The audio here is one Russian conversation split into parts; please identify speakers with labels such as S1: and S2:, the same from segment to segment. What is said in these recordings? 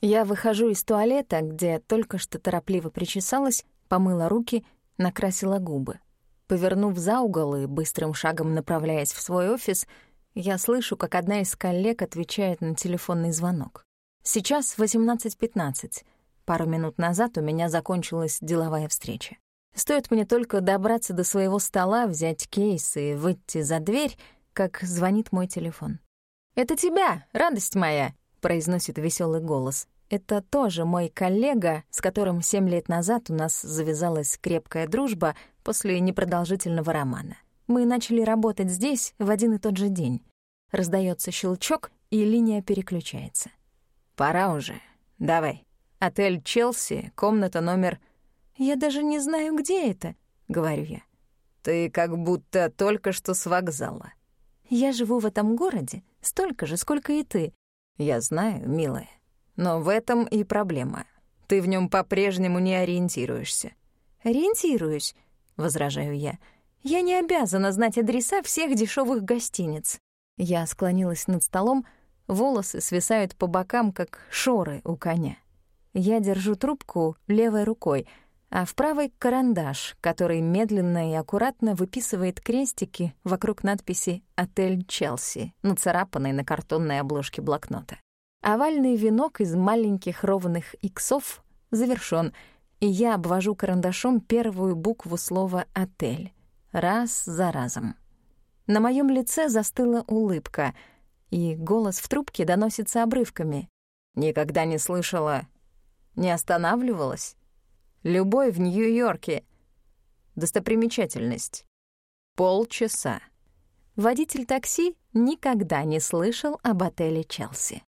S1: Я выхожу из туалета, где только что торопливо причесалась, помыла руки, накрасила губы. Повернув за угол и быстрым шагом направляясь в свой офис, я слышу, как одна из коллег отвечает на телефонный звонок. Сейчас 18.15. Пару минут назад у меня закончилась деловая встреча. Стоит мне только добраться до своего стола, взять кейс и выйти за дверь, как звонит мой телефон. «Это тебя, радость моя!» — произносит веселый голос. Это тоже мой коллега, с которым семь лет назад у нас завязалась крепкая дружба после непродолжительного романа. Мы начали работать здесь в один и тот же день. Раздается щелчок, и линия переключается. «Пора уже. Давай. Отель «Челси», комната номер...» «Я даже не знаю, где это», — говорю я. «Ты как будто только что с вокзала». «Я живу в этом городе столько же, сколько и ты».
S2: «Я знаю, милая. Но в этом и проблема. Ты в нем по-прежнему не ориентируешься».
S1: «Ориентируюсь», — возражаю я. «Я не обязана знать адреса всех дешевых гостиниц». Я склонилась над столом, волосы свисают по бокам, как шоры у коня. Я держу трубку левой рукой, а в правой — карандаш, который медленно и аккуратно выписывает крестики вокруг надписи «Отель Челси», нацарапанной на картонной обложке блокнота. Овальный венок из маленьких ровных иксов завершён, и я обвожу карандашом первую букву слова «отель» раз за разом. На моем лице застыла улыбка, и голос в трубке доносится обрывками.
S2: «Никогда не слышала не останавливалась? Любой в Нью-Йорке. Достопримечательность. Полчаса.
S1: Водитель такси никогда не слышал об отеле «Челси».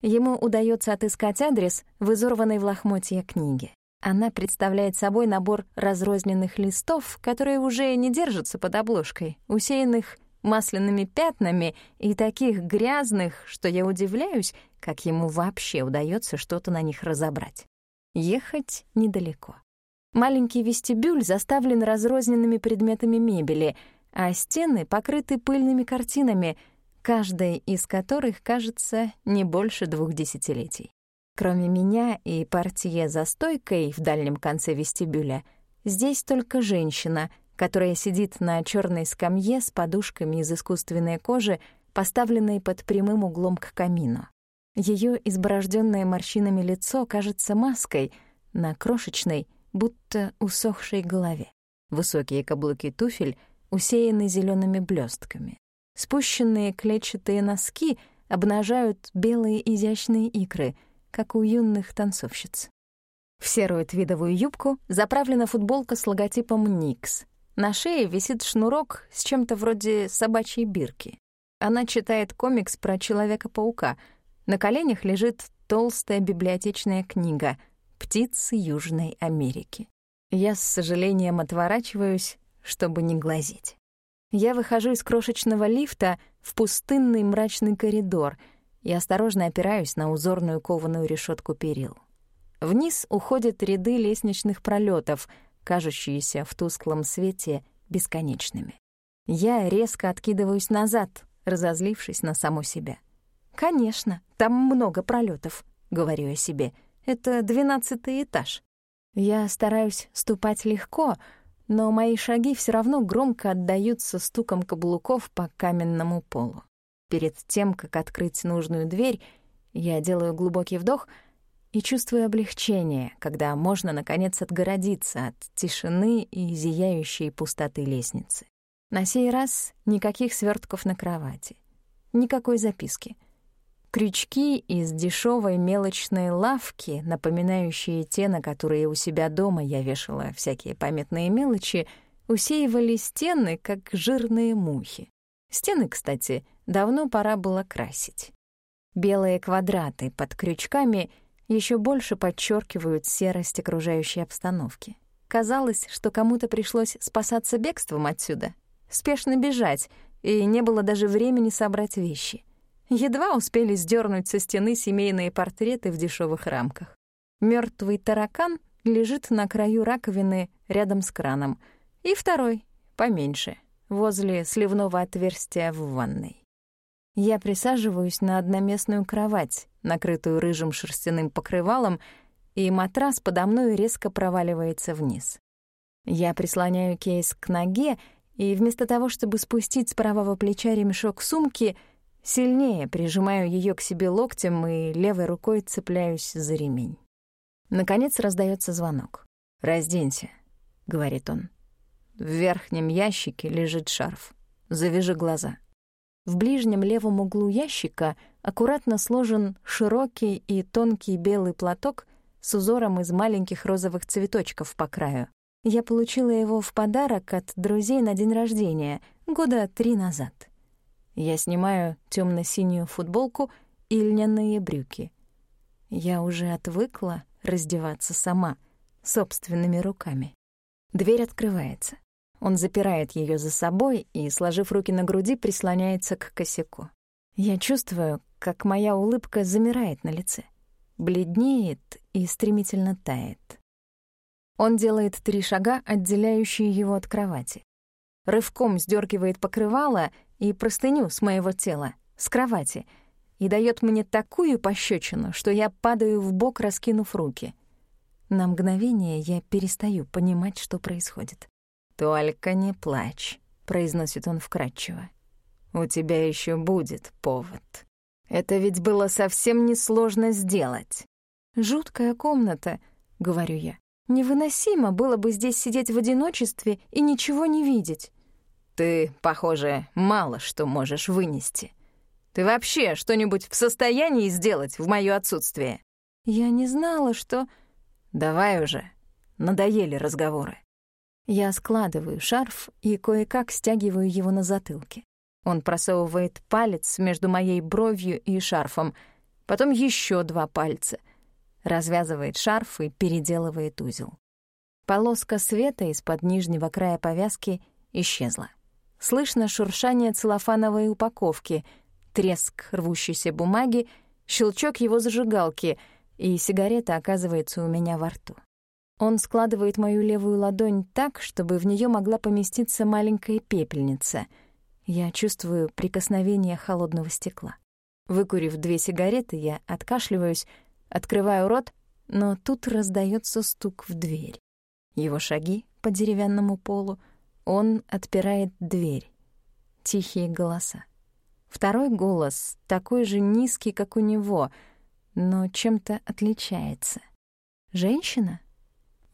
S1: Ему удается отыскать адрес в изорванной в лохмотье книге. Она представляет собой набор разрозненных листов, которые уже не держатся под обложкой, усеянных масляными пятнами и таких грязных, что я удивляюсь, как ему вообще удается что-то на них разобрать. Ехать недалеко. Маленький вестибюль заставлен разрозненными предметами мебели, а стены покрыты пыльными картинами, каждая из которых, кажется, не больше двух десятилетий. Кроме меня и портье за стойкой в дальнем конце вестибюля, здесь только женщина, которая сидит на черной скамье с подушками из искусственной кожи, поставленной под прямым углом к камину. Ее изборожденное морщинами лицо кажется маской на крошечной, будто усохшей голове. Высокие каблуки туфель усеяны зелеными блестками. Спущенные клетчатые носки обнажают белые изящные икры, как у юных танцовщиц. В серую твидовую юбку заправлена футболка с логотипом «Никс». На шее висит шнурок с чем-то вроде собачьей бирки. Она читает комикс про Человека-паука — на коленях лежит толстая библиотечная книга «Птицы Южной Америки». Я с сожалением отворачиваюсь, чтобы не глазеть. Я выхожу из крошечного лифта в пустынный мрачный коридор и осторожно опираюсь на узорную кованую решетку перил. Вниз уходят ряды лестничных пролетов, кажущиеся в тусклом свете бесконечными. Я резко откидываюсь назад, разозлившись на саму себя. «Конечно, там много пролетов, говорю я себе. «Это двенадцатый этаж». Я стараюсь ступать легко, но мои шаги все равно громко отдаются стуком каблуков по каменному полу. Перед тем, как открыть нужную дверь, я делаю глубокий вдох и чувствую облегчение, когда можно, наконец, отгородиться от тишины и зияющей пустоты лестницы. На сей раз никаких свертков на кровати, никакой записки — Крючки из дешевой мелочной лавки, напоминающие те, на которые у себя дома я вешала всякие памятные мелочи, усеивали стены, как жирные мухи. Стены, кстати, давно пора было красить. Белые квадраты под крючками еще больше подчеркивают серость окружающей обстановки. Казалось, что кому-то пришлось спасаться бегством отсюда, спешно бежать, и не было даже времени собрать вещи — Едва успели сдернуть со стены семейные портреты в дешевых рамках. Мертвый таракан лежит на краю раковины рядом с краном, и второй, поменьше, возле сливного отверстия в ванной. Я присаживаюсь на одноместную кровать, накрытую рыжим шерстяным покрывалом, и матрас подо мной резко проваливается вниз. Я прислоняю кейс к ноге, и вместо того, чтобы спустить с правого плеча ремешок сумки, сильнее прижимаю ее к себе локтем и левой рукой цепляюсь за ремень. Наконец раздается звонок. «Разденься», — говорит он. В верхнем ящике лежит шарф. Завяжи глаза. В ближнем левом углу ящика аккуратно сложен широкий и тонкий белый платок с узором из маленьких розовых цветочков по краю. Я получила его в подарок от друзей на день рождения года три назад. Я снимаю темно синюю футболку и льняные брюки. Я уже отвыкла раздеваться сама, собственными руками. Дверь открывается. Он запирает ее за собой и, сложив руки на груди, прислоняется к косяку. Я чувствую, как моя улыбка замирает на лице, бледнеет и стремительно тает. Он делает три шага, отделяющие его от кровати. Рывком сдергивает покрывало и простыню с моего тела, с кровати, и дает мне такую пощечину, что я падаю в бок, раскинув руки. На мгновение я перестаю понимать, что происходит. «Только не плачь», — произносит он вкратчиво. «У тебя еще будет повод. Это ведь было совсем несложно сделать». «Жуткая комната», — говорю я. Невыносимо было бы здесь сидеть в одиночестве и ничего не видеть. Ты, похоже, мало что можешь вынести. Ты вообще что-нибудь в состоянии сделать в моё отсутствие? Я не знала, что... Давай уже. Надоели разговоры. Я складываю шарф и кое-как стягиваю его на затылке. Он просовывает палец между моей бровью и шарфом, потом еще два пальца — развязывает шарф и переделывает узел. Полоска света из-под нижнего края повязки исчезла. Слышно шуршание целлофановой упаковки, треск рвущейся бумаги, щелчок его зажигалки, и сигарета оказывается у меня во рту. Он складывает мою левую ладонь так, чтобы в нее могла поместиться маленькая пепельница. Я чувствую прикосновение холодного стекла. Выкурив две сигареты, я откашливаюсь, Открываю рот, но тут раздается стук в дверь. Его шаги по деревянному полу, он отпирает дверь. Тихие голоса. Второй голос такой же низкий, как у него, но чем-то отличается. «Женщина?»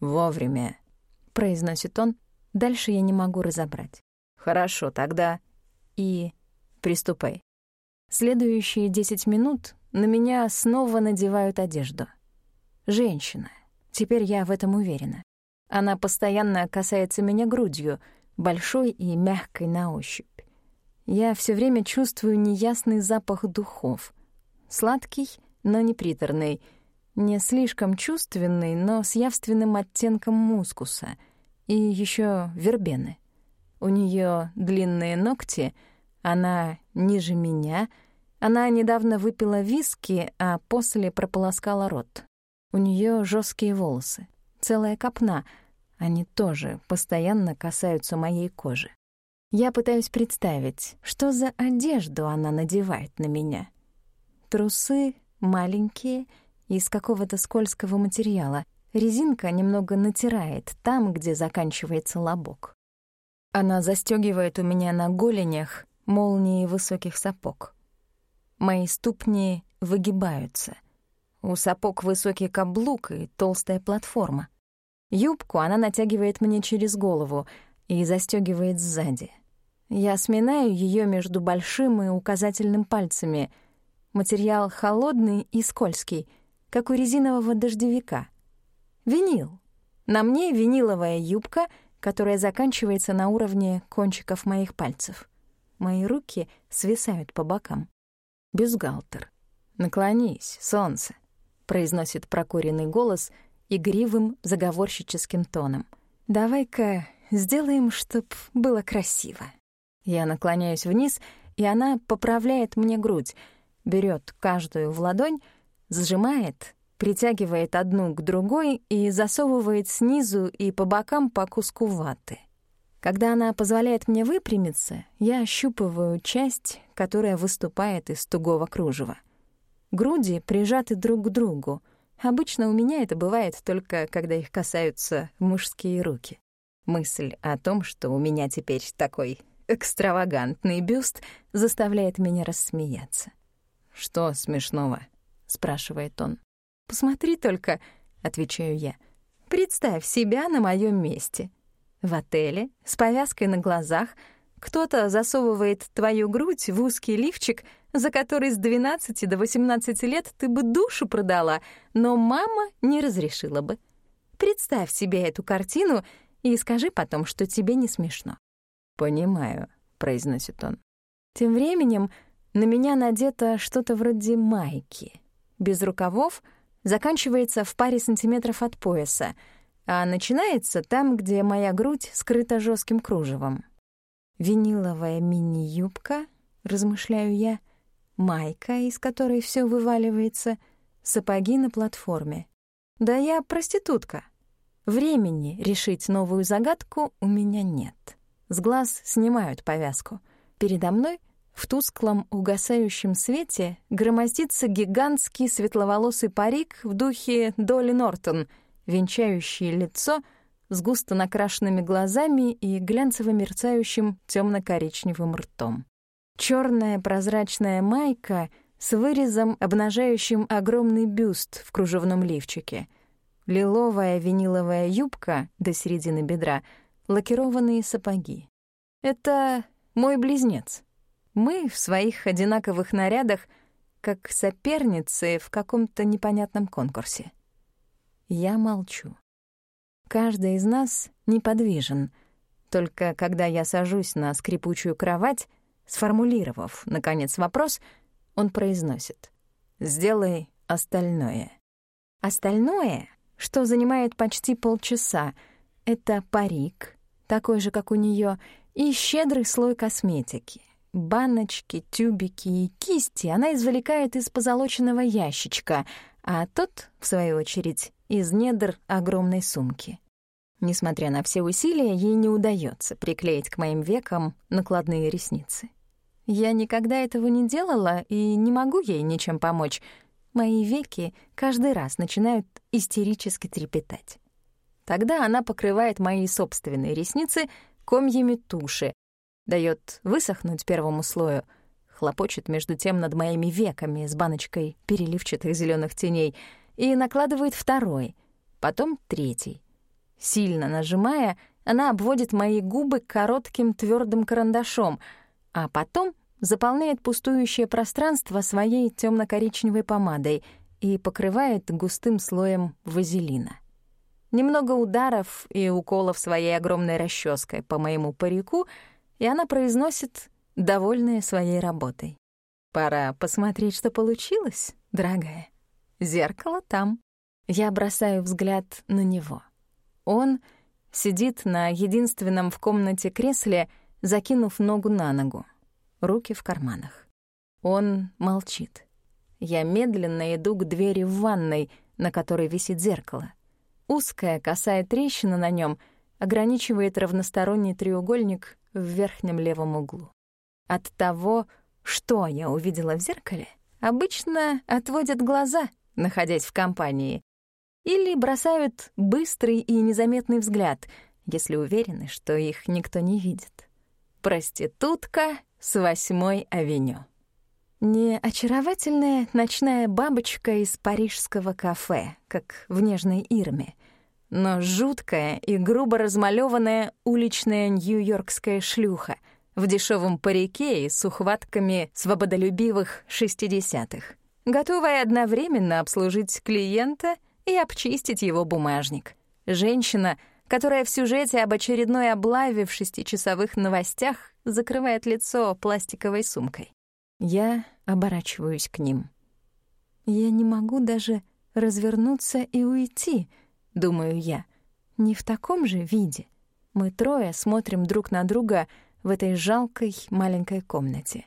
S1: «Вовремя», — произносит он. Дальше я не могу разобрать. «Хорошо, тогда и приступай». Следующие десять минут на меня снова надевают одежду. Женщина. Теперь я в этом уверена. Она постоянно касается меня грудью, большой и мягкой на ощупь. Я все время чувствую неясный запах духов. Сладкий, но не приторный, не слишком чувственный, но с явственным оттенком мускуса и еще вербены. У нее длинные ногти, она ниже меня — она недавно выпила виски, а после прополоскала рот. У нее жесткие волосы, целая копна. Они тоже постоянно касаются моей кожи. Я пытаюсь представить, что за одежду она надевает на меня. Трусы маленькие, из какого-то скользкого материала. Резинка немного натирает там, где заканчивается лобок. Она застегивает у меня на голенях молнии высоких сапог. Мои ступни выгибаются. У сапог высокий каблук и толстая платформа. Юбку она натягивает мне через голову и застегивает сзади. Я сминаю ее между большим и указательным пальцами. Материал холодный и скользкий, как у резинового дождевика. Винил. На мне виниловая юбка, которая заканчивается на уровне кончиков моих пальцев. Мои руки свисают по бокам. Бюстгальтер. «Наклонись, солнце», — произносит прокуренный голос игривым заговорщическим тоном. «Давай-ка сделаем, чтоб было красиво». Я наклоняюсь вниз, и она поправляет мне грудь, берет каждую в ладонь, сжимает, притягивает одну к другой и засовывает снизу и по бокам по куску ваты. Когда она позволяет мне выпрямиться, я ощупываю часть, которая выступает из тугого кружева. Груди прижаты друг к другу. Обычно у меня это бывает только, когда их касаются мужские руки. Мысль о том, что у меня теперь такой экстравагантный бюст, заставляет меня рассмеяться.
S2: «Что смешного?»
S1: — спрашивает он. «Посмотри только», — отвечаю я. «Представь себя на моем месте. В отеле, с повязкой на глазах, кто-то засовывает твою грудь в узкий лифчик, за который с 12 до 18 лет ты бы душу продала, но мама не разрешила бы. Представь себе эту картину и скажи потом, что тебе не смешно.
S2: «Понимаю», — произносит он.
S1: Тем временем на меня надето что-то вроде майки. Без рукавов, заканчивается в паре сантиметров от пояса, а начинается там, где моя грудь скрыта жестким кружевом. Виниловая мини-юбка, размышляю я, майка, из которой все вываливается, сапоги на платформе. Да я проститутка. Времени решить новую загадку у меня нет. С глаз снимают повязку. Передо мной в тусклом угасающем свете громоздится гигантский светловолосый парик в духе Долли Нортон, венчающий лицо с густо накрашенными глазами и глянцево-мерцающим темно коричневым ртом. Черная прозрачная майка с вырезом, обнажающим огромный бюст в кружевном лифчике. Лиловая виниловая юбка до середины бедра — лакированные сапоги. Это мой близнец. Мы в своих одинаковых нарядах, как соперницы в каком-то непонятном конкурсе. Я молчу. Каждый из нас неподвижен. Только когда я сажусь на скрипучую кровать, сформулировав, наконец, вопрос, он произносит «Сделай остальное». Остальное, что занимает почти полчаса, — это парик, такой же, как у нее, и щедрый слой косметики. Баночки, тюбики и кисти она извлекает из позолоченного ящичка, а тот, в свою очередь, из недр огромной сумки. Несмотря на все усилия, ей не удается приклеить к моим векам накладные ресницы. Я никогда этого не делала и не могу ей ничем помочь. Мои веки каждый раз начинают истерически трепетать. Тогда она покрывает мои собственные ресницы комьями туши, дает высохнуть первому слою, хлопочет между тем над моими веками с баночкой переливчатых зеленых теней и накладывает второй, потом третий. Сильно нажимая, она обводит мои губы коротким твердым карандашом, а потом заполняет пустующее пространство своей темно коричневой помадой и покрывает густым слоем вазелина. Немного ударов и уколов своей огромной расческой по моему парику, и она произносит, довольная своей работой. «Пора посмотреть, что получилось, дорогая. Зеркало там». Я бросаю взгляд на него. Он сидит на единственном в комнате кресле, закинув ногу на ногу, руки в карманах. Он молчит. Я медленно иду к двери в ванной, на которой висит зеркало. Узкая косая трещина на нем ограничивает равносторонний треугольник в верхнем левом углу. От того, что я увидела в зеркале, обычно отводят глаза, находясь в компании, или бросают быстрый и незаметный взгляд, если уверены, что их никто не видит. Проститутка с восьмой авеню. Не очаровательная ночная бабочка из парижского кафе, как в «Нежной Ирме», но жуткая и грубо размалёванная уличная нью-йоркская шлюха в дешевом парике и с ухватками свободолюбивых шестидесятых, готовая одновременно обслужить клиента и обчистить его бумажник. Женщина, которая в сюжете об очередной облаве в шестичасовых новостях закрывает лицо пластиковой сумкой. Я оборачиваюсь к ним. Я не могу даже развернуться и уйти, думаю я. Не в таком же виде. Мы трое смотрим друг на друга в этой жалкой маленькой комнате.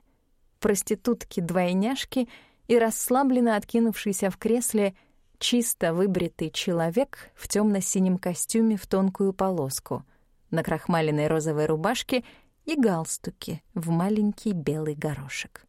S1: Проститутки-двойняшки и расслабленно откинувшийся в кресле чисто выбритый человек в темно синем костюме в тонкую полоску. на крахмаленной розовой рубашке и галстуке в маленький белый горошек.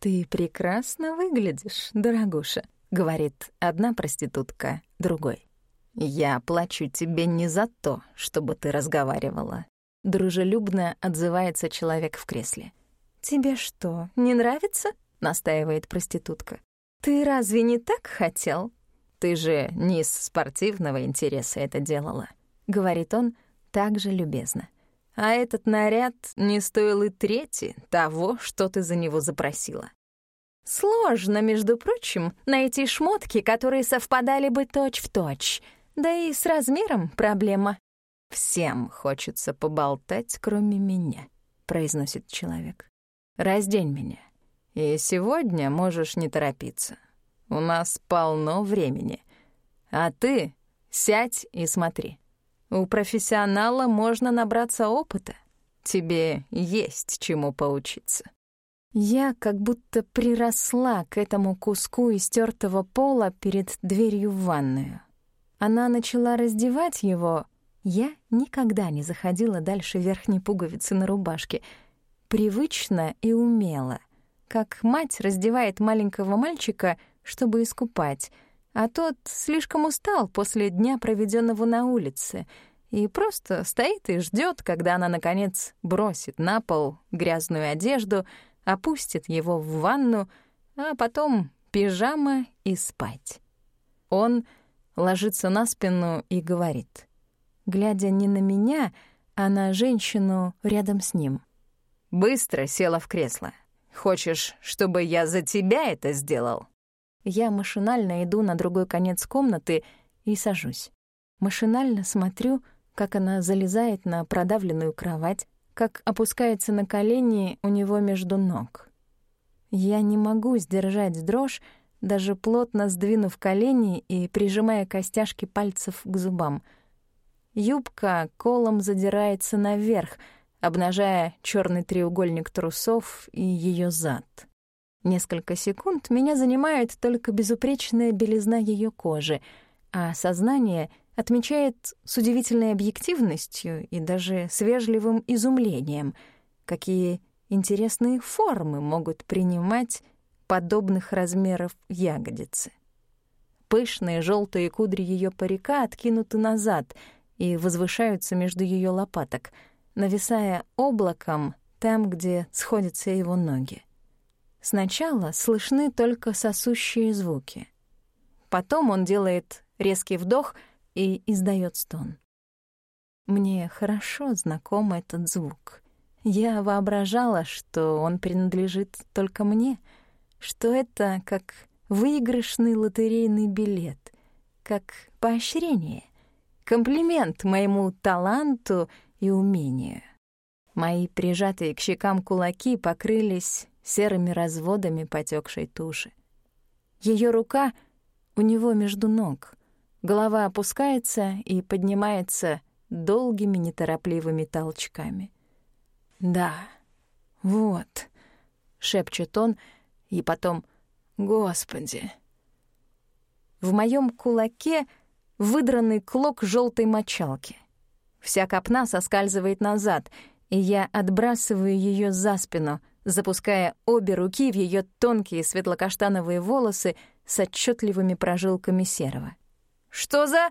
S1: «Ты прекрасно выглядишь, дорогуша», — говорит одна проститутка другой. «Я плачу тебе не за то, чтобы ты разговаривала», — дружелюбно отзывается человек в кресле. «Тебе что, не нравится?» — настаивает проститутка. «Ты разве не так хотел?» «Ты же не из спортивного интереса это делала», — говорит он также любезно. «А этот наряд не стоил и трети того, что ты за него запросила». «Сложно, между прочим, найти шмотки, которые совпадали бы точь-в-точь. Точь. Да и с размером проблема». «Всем хочется поболтать, кроме меня», — произносит человек. «Раздень меня, и сегодня можешь не торопиться. У нас полно времени. А ты сядь и смотри. У профессионала можно набраться опыта. Тебе есть чему поучиться». Я как будто приросла к этому куску истертого пола перед дверью в ванную. Она начала раздевать его. Я никогда не заходила дальше верхней пуговицы на рубашке. Привычно и умело. Как мать раздевает маленького мальчика, чтобы искупать, а тот слишком устал после дня, проведенного на улице, и просто стоит и ждет, когда она, наконец, бросит на пол грязную одежду — опустит его в ванну, а потом пижама и спать. Он ложится на спину и говорит, глядя не на меня, а на женщину рядом с ним. «Быстро села в кресло. Хочешь, чтобы я за тебя это сделал?» Я машинально иду на другой конец комнаты и сажусь. Машинально смотрю, как она залезает на продавленную кровать, как опускается на колени у него между ног. Я не могу сдержать дрожь, даже плотно сдвинув колени и прижимая костяшки пальцев к зубам. Юбка колом задирается наверх, обнажая черный треугольник трусов и ее зад. Несколько секунд меня занимает только безупречная белизна ее кожи, а сознание — отмечает с удивительной объективностью и даже с вежливым изумлением, какие интересные формы могут принимать подобных размеров ягодицы. Пышные желтые кудри ее парика откинуты назад и возвышаются между ее лопаток, нависая облаком там, где сходятся его ноги. Сначала слышны только сосущие звуки. Потом он делает резкий вдох — и издает стон. Мне хорошо знаком этот звук. Я воображала, что он принадлежит только мне, что это как выигрышный лотерейный билет, как поощрение, комплимент моему таланту и умению. Мои прижатые к щекам кулаки покрылись серыми разводами потекшей туши. Ее рука у него между ног — Голова опускается и поднимается долгими неторопливыми толчками. «Да, вот», — шепчет он, и потом «Господи». В моем кулаке выдранный клок желтой мочалки. Вся копна соскальзывает назад, и я отбрасываю ее за спину, запуская обе руки в ее тонкие светлокаштановые волосы с отчетливыми прожилками серого. «Что за...»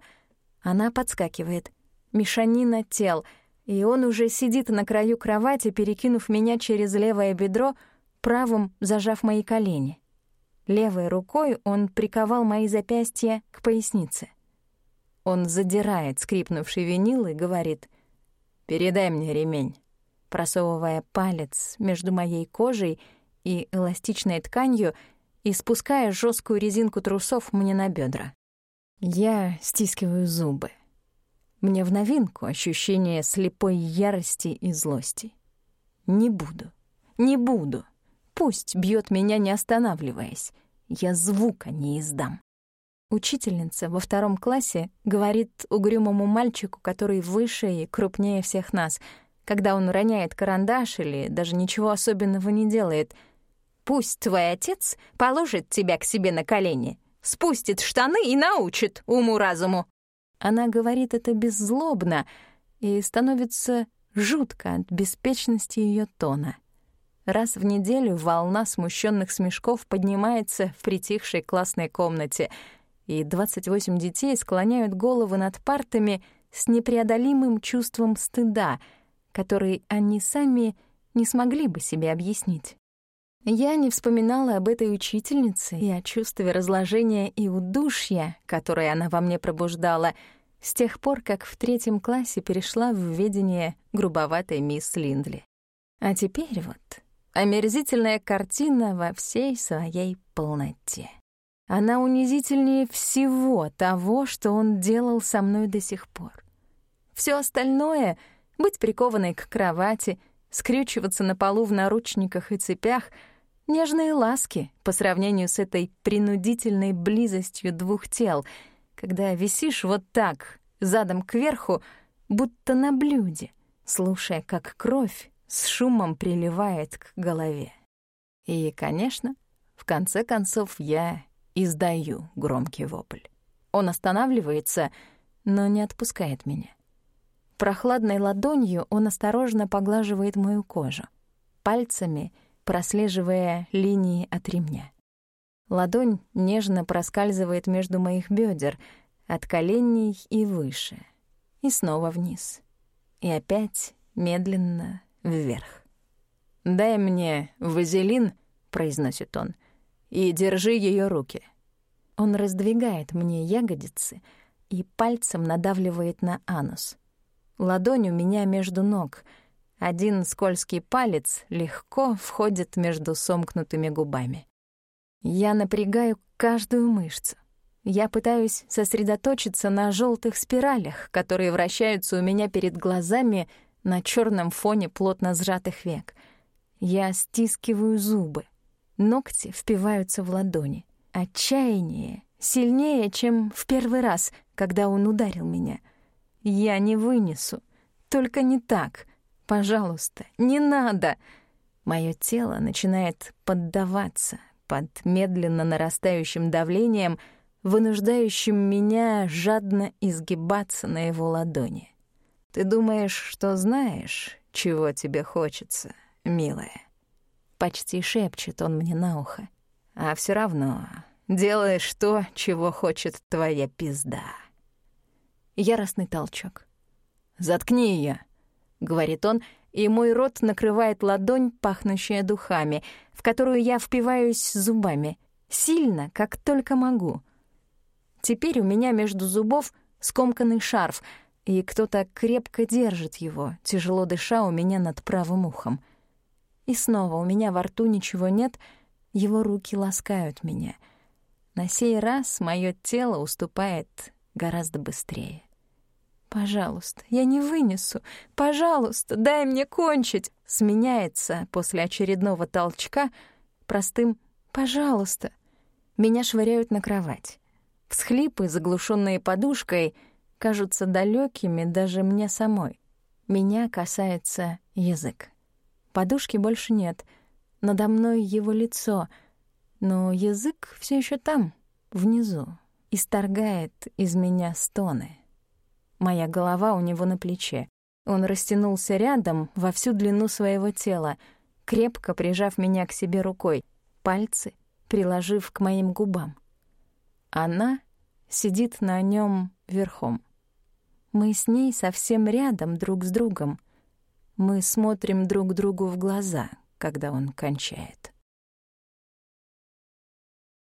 S1: Она подскакивает. Мешанина тел, и он уже сидит на краю кровати, перекинув меня через левое бедро, правым зажав мои колени. Левой рукой он приковал мои запястья к пояснице. Он задирает скрипнувший винил и говорит «Передай мне ремень», просовывая палец между моей кожей и эластичной тканью и спуская жесткую резинку трусов мне на бедра. Я стискиваю зубы. Мне в новинку ощущение слепой ярости и злости. Не буду, не буду. Пусть бьет меня, не останавливаясь. Я звука не издам. Учительница во втором классе говорит угрюмому мальчику, который выше и крупнее всех нас, когда он роняет карандаш или даже ничего особенного не делает. «Пусть твой отец положит тебя к себе на колени, спустит штаны и научит уму-разуму». Она говорит это беззлобно, и становится жутко от беспечности ее тона. Раз в неделю волна смущенных смешков поднимается в притихшей классной комнате, и 28 детей склоняют головы над партами с непреодолимым чувством стыда, который они сами не смогли бы себе объяснить. Я не вспоминала об этой учительнице и о чувстве разложения и удушья, которое она во мне пробуждала, с тех пор, как в третьем классе перешла в ведение грубоватой мисс Линдли. А теперь вот омерзительная картина во всей своей полноте. Она унизительнее всего того, что он делал со мной до сих пор. Все остальное — быть прикованной к кровати, скрючиваться на полу в наручниках и цепях — Нежные ласки по сравнению с этой принудительной близостью двух тел, когда висишь вот так, задом кверху, будто на блюде, слушая, как кровь с шумом приливает к голове. И, конечно, в конце концов я издаю громкий вопль. Он останавливается, но не отпускает меня. Прохладной ладонью он осторожно поглаживает мою кожу. Пальцами — прослеживая линии от ремня. Ладонь нежно проскальзывает между моих бедер, от коленей и выше, и снова вниз. И опять медленно вверх. «Дай мне вазелин», — произносит он, — «и держи ее руки». Он раздвигает мне ягодицы и пальцем надавливает на анус. Ладонь у меня между ног — один скользкий палец легко входит между сомкнутыми губами. Я напрягаю каждую мышцу. Я пытаюсь сосредоточиться на желтых спиралях, которые вращаются у меня перед глазами на черном фоне плотно сжатых век. Я стискиваю зубы. Ногти впиваются в ладони. Отчаяние сильнее, чем в первый раз, когда он ударил меня. Я не вынесу. Только не так. Пожалуйста, не надо!» Моё тело начинает поддаваться под медленно нарастающим давлением, вынуждающим меня жадно изгибаться на его ладони. «Ты думаешь, что знаешь, чего тебе хочется, милая?» Почти шепчет он мне на ухо. «А всё равно делаешь то, чего хочет твоя пизда». Яростный толчок. «Заткни её!» — говорит он, и мой рот накрывает ладонь, пахнущая духами, в которую я впиваюсь зубами, сильно, как только могу. Теперь у меня между зубов скомканный шарф, и кто-то крепко держит его, тяжело дыша у меня над правым ухом. И снова у меня во рту ничего нет, его руки ласкают меня. На сей раз мое тело уступает гораздо быстрее. «Пожалуйста, я не вынесу. Пожалуйста, дай мне кончить!» Сменяется после очередного толчка простым «пожалуйста». Меня швыряют на кровать. Всхлипы, заглушенные подушкой, кажутся далекими даже мне самой. Меня касается язык. Подушки больше нет. Надо мной его лицо, но язык все еще там, внизу, исторгает из меня стоны. Моя голова у него на плече. Он растянулся рядом во всю длину своего тела, крепко прижав меня к себе рукой, пальцы приложив к моим губам. Она сидит на нем верхом. Мы с ней совсем рядом друг с другом. Мы смотрим друг другу в глаза, когда он кончает.